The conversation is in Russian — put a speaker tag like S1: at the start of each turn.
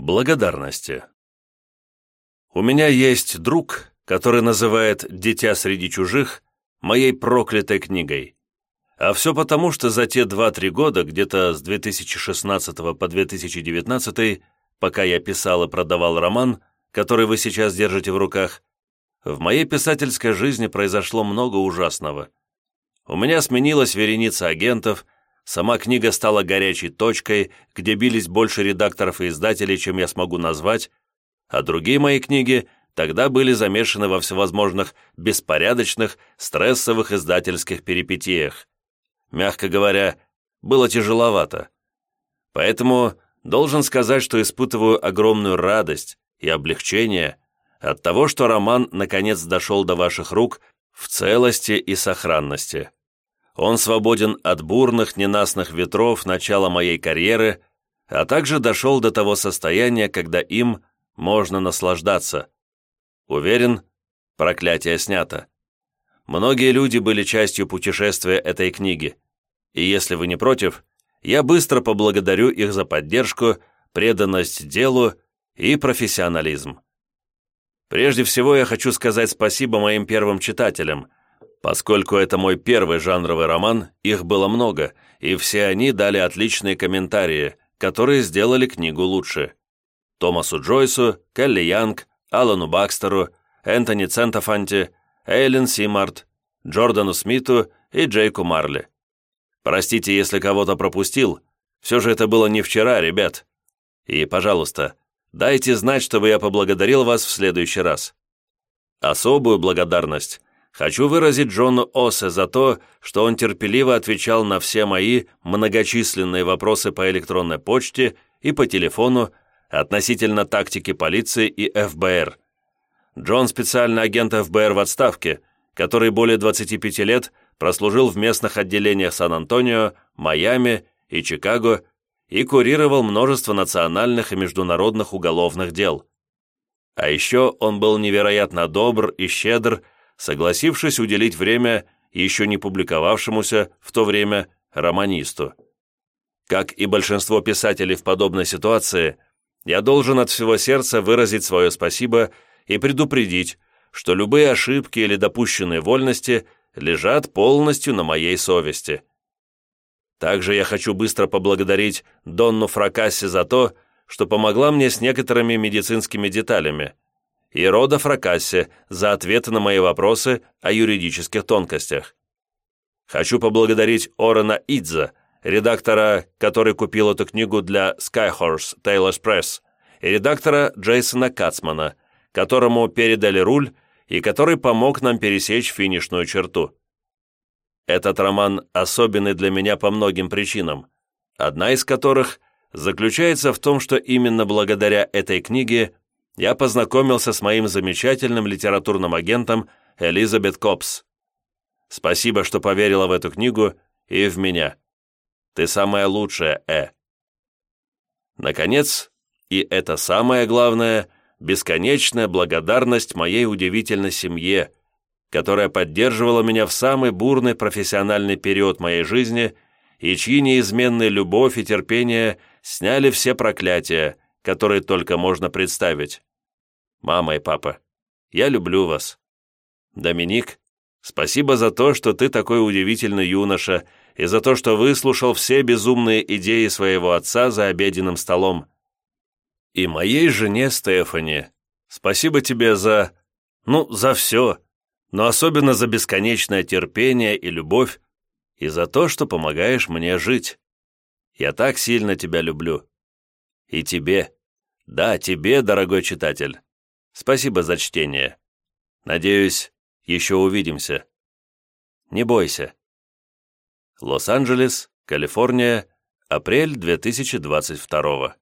S1: Благодарности. У меня есть друг, который называет «Дитя среди чужих» моей проклятой книгой. А все потому, что за те 2-3 года, где-то с 2016 по 2019, пока я писал и продавал роман, который вы сейчас держите в руках, в моей писательской жизни произошло много ужасного. У меня сменилась вереница агентов – Сама книга стала горячей точкой, где бились больше редакторов и издателей, чем я смогу назвать, а другие мои книги тогда были замешаны во всевозможных беспорядочных, стрессовых издательских перипетиях. Мягко говоря, было тяжеловато. Поэтому должен сказать, что испытываю огромную радость и облегчение от того, что роман наконец дошел до ваших рук в целости и сохранности. Он свободен от бурных, ненастных ветров начала моей карьеры, а также дошел до того состояния, когда им можно наслаждаться. Уверен, проклятие снято. Многие люди были частью путешествия этой книги, и если вы не против, я быстро поблагодарю их за поддержку, преданность делу и профессионализм. Прежде всего я хочу сказать спасибо моим первым читателям – Поскольку это мой первый жанровый роман, их было много, и все они дали отличные комментарии, которые сделали книгу лучше. Томасу Джойсу, Келли Янг, Алану Бакстеру, Энтони Центофанти, Эйлен Симарт, Джордану Смиту и Джейку Марли. Простите, если кого-то пропустил, все же это было не вчера, ребят. И, пожалуйста, дайте знать, чтобы я поблагодарил вас в следующий раз. Особую благодарность Хочу выразить Джону Осе за то, что он терпеливо отвечал на все мои многочисленные вопросы по электронной почте и по телефону относительно тактики полиции и ФБР. Джон – специальный агент ФБР в отставке, который более 25 лет прослужил в местных отделениях Сан-Антонио, Майами и Чикаго и курировал множество национальных и международных уголовных дел. А еще он был невероятно добр и щедр согласившись уделить время еще не публиковавшемуся в то время романисту. Как и большинство писателей в подобной ситуации, я должен от всего сердца выразить свое спасибо и предупредить, что любые ошибки или допущенные вольности лежат полностью на моей совести. Также я хочу быстро поблагодарить Донну Фракасси за то, что помогла мне с некоторыми медицинскими деталями – и Рода Фракассе за ответы на мои вопросы о юридических тонкостях. Хочу поблагодарить Орена Идза, редактора, который купил эту книгу для Skyhorse Taylor's Press, и редактора Джейсона Кацмана, которому передали руль и который помог нам пересечь финишную черту. Этот роман особенный для меня по многим причинам, одна из которых заключается в том, что именно благодаря этой книге я познакомился с моим замечательным литературным агентом Элизабет Копс. Спасибо, что поверила в эту книгу и в меня. Ты самая лучшая, Э. Наконец, и это самое главное, бесконечная благодарность моей удивительной семье, которая поддерживала меня в самый бурный профессиональный период моей жизни и чьи неизменные любовь и терпение сняли все проклятия, которые только можно представить. Мама и папа, я люблю вас. Доминик, спасибо за то, что ты такой удивительный юноша, и за то, что выслушал все безумные идеи своего отца за обеденным столом. И моей жене Стефани, спасибо тебе за... ну, за все, но особенно за бесконечное терпение и любовь, и за то, что помогаешь мне жить. Я так сильно тебя люблю. И тебе, да, тебе, дорогой читатель. Спасибо за чтение. Надеюсь, еще увидимся. Не бойся. Лос-Анджелес, Калифорния, апрель 2022